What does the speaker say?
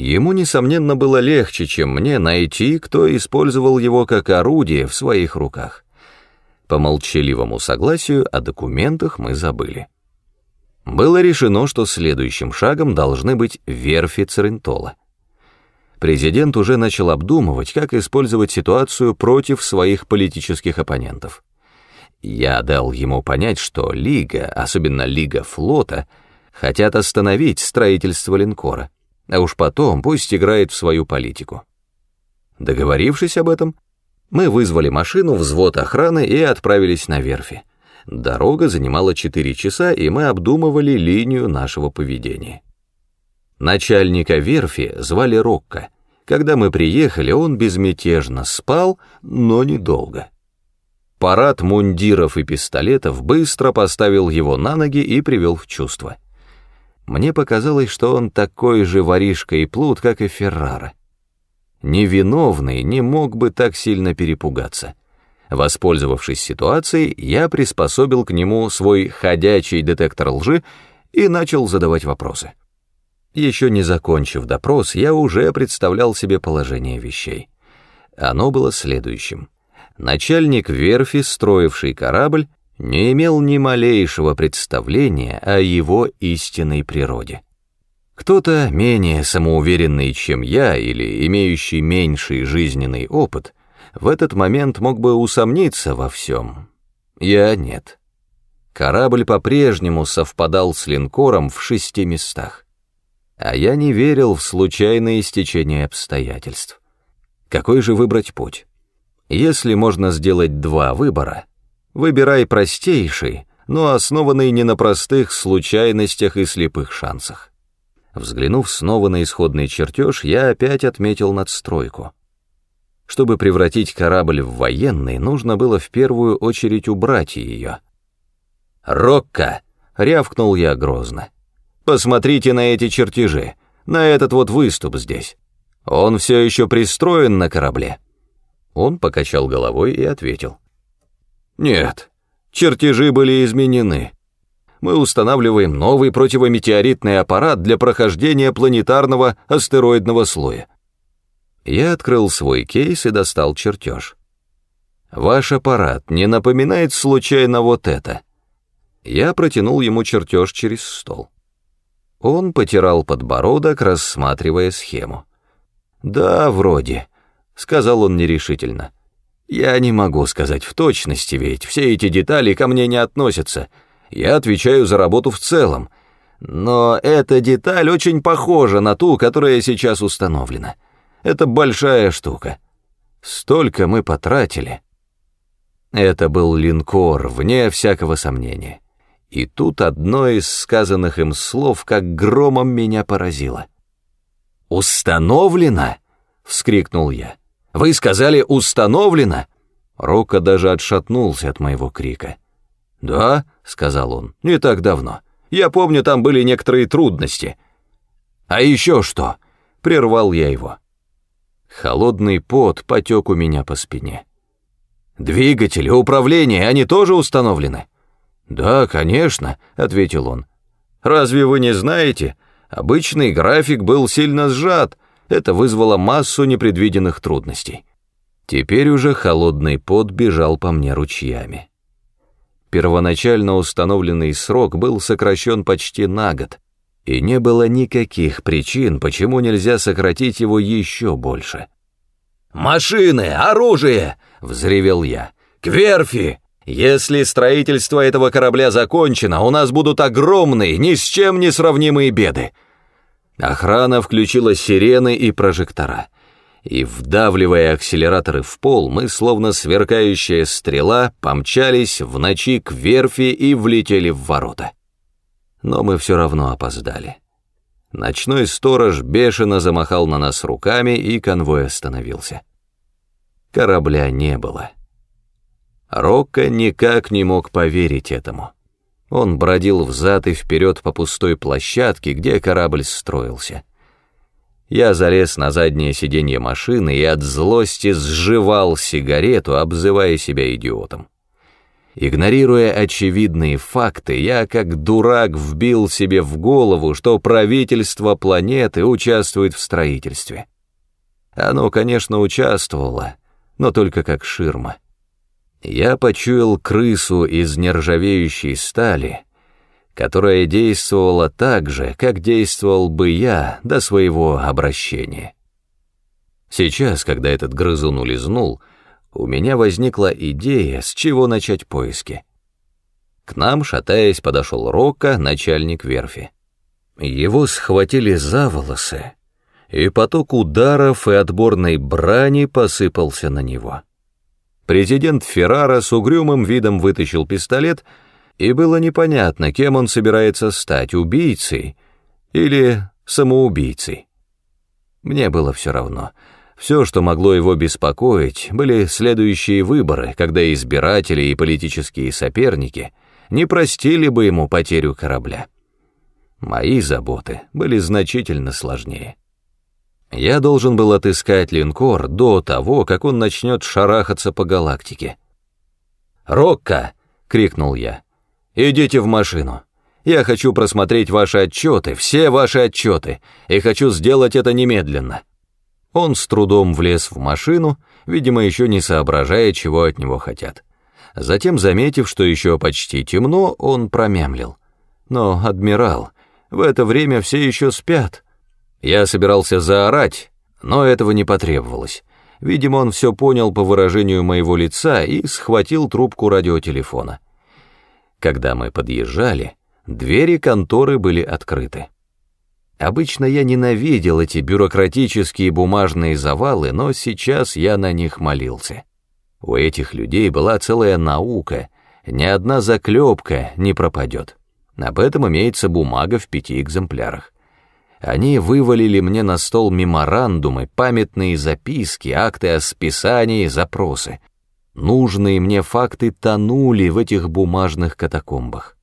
Ему, несомненно, было легче, чем мне, найти, кто использовал его как орудие в своих руках. По молчаливому согласию о документах мы забыли. Было решено, что следующим шагом должны быть верфи Церентола. Президент уже начал обдумывать, как использовать ситуацию против своих политических оппонентов. Я дал ему понять, что Лига, особенно Лига флота, хотят остановить строительство линкора, а уж потом пусть играет в свою политику. Договорившись об этом, мы вызвали машину, взвод охраны и отправились на верфи. Дорога занимала 4 часа, и мы обдумывали линию нашего поведения. Начальника верфи звали Рокко. Когда мы приехали, он безмятежно спал, но недолго. Парад мундиров и пистолетов быстро поставил его на ноги и привел в чувство. Мне показалось, что он такой же воришка и плут, как и Феррара. Невиновный не мог бы так сильно перепугаться. Воспользовавшись ситуацией, я приспособил к нему свой ходячий детектор лжи и начал задавать вопросы. Еще не закончив допрос, я уже представлял себе положение вещей. Оно было следующим. Начальник верфи, строивший корабль, не имел ни малейшего представления о его истинной природе. Кто-то менее самоуверенный, чем я, или имеющий меньший жизненный опыт, в этот момент мог бы усомниться во всем. Я нет. Корабль по-прежнему совпадал с линкором в шести местах. А я не верил в случайное стечение обстоятельств. Какой же выбрать путь? Если можно сделать два выбора, выбирай простейший, но основанный не на простых случайностях и слепых шансах. Взглянув снова на исходный чертеж, я опять отметил надстройку. Чтобы превратить корабль в военный, нужно было в первую очередь убрать ее. «Рокко!» — рявкнул я грозно. «Посмотрите на эти чертежи, на этот вот выступ здесь. Он все еще пристроен на корабле». Он покачал головой и ответил. «Нет, чертежи были изменены мы устанавливаем новый противометеоритный аппарат для прохождения планетарного астероидного слоя. Я открыл свой кейс и достал чертеж. Ваш аппарат не напоминает случайно вот это. Я протянул ему чертеж через стол. Он потирал подбородок, рассматривая схему. «Да, вроде», — сказал он нерешительно. «Я не могу сказать в точности, ведь все эти детали ко мне не относятся. Я отвечаю за работу в целом, но эта деталь очень похожа на ту, которая сейчас установлена. Это большая штука. Столько мы потратили. Это был линкор, вне всякого сомнения. И тут одно из сказанных им слов как громом меня поразило. «Установлено?» — вскрикнул я. «Вы сказали «установлено»?» Рока даже отшатнулся от моего крика. «Да», — сказал он, — «не так давно. Я помню, там были некоторые трудности». «А еще что?» — прервал я его. Холодный пот потек у меня по спине. «Двигатели, управление, они тоже установлены?» «Да, конечно», — ответил он. «Разве вы не знаете? Обычный график был сильно сжат. Это вызвало массу непредвиденных трудностей». Теперь уже холодный пот бежал по мне ручьями. Первоначально установленный срок был сокращен почти на год, и не было никаких причин, почему нельзя сократить его еще больше. «Машины! Оружие!» — взревел я. «К верфи! Если строительство этого корабля закончено, у нас будут огромные, ни с чем не сравнимые беды!» Охрана включила сирены и прожектора — и, вдавливая акселераторы в пол, мы, словно сверкающая стрела, помчались в ночи к верфи и влетели в ворота. Но мы все равно опоздали. Ночной сторож бешено замахал на нас руками, и конвой остановился. Корабля не было. Рокко никак не мог поверить этому. Он бродил взад и вперед по пустой площадке, где корабль строился. Я залез на заднее сиденье машины и от злости сживал сигарету, обзывая себя идиотом. Игнорируя очевидные факты, я как дурак вбил себе в голову, что правительство планеты участвует в строительстве. Оно, конечно, участвовало, но только как ширма. Я почуял крысу из нержавеющей стали, которая действовала так же, как действовал бы я до своего обращения. Сейчас, когда этот грызун улизнул, у меня возникла идея, с чего начать поиски. К нам, шатаясь, подошел Рока, начальник верфи. Его схватили за волосы, и поток ударов и отборной брани посыпался на него. Президент Феррара с угрюмым видом вытащил пистолет, и было непонятно, кем он собирается стать, убийцей или самоубийцей. Мне было все равно — все, что могло его беспокоить, были следующие выборы, когда избиратели и политические соперники не простили бы ему потерю корабля. Мои заботы были значительно сложнее. Я должен был отыскать линкор до того, как он начнет шарахаться по галактике. «Рокко!» — крикнул я. «Идите в машину. Я хочу просмотреть ваши отчеты, все ваши отчеты, и хочу сделать это немедленно». Он с трудом влез в машину, видимо, еще не соображая, чего от него хотят. Затем, заметив, что еще почти темно, он промямлил. «Но, адмирал, в это время все еще спят». Я собирался заорать, но этого не потребовалось. Видимо, он все понял по выражению моего лица и схватил трубку радиотелефона. Когда мы подъезжали, двери конторы были открыты. Обычно я ненавидел эти бюрократические бумажные завалы, но сейчас я на них молился. У этих людей была целая наука, ни одна заклепка не пропадет. Об этом имеется бумага в пяти экземплярах. Они вывалили мне на стол меморандумы, памятные записки, акты о списании, запросы. Нужные мне факты тонули в этих бумажных катакомбах.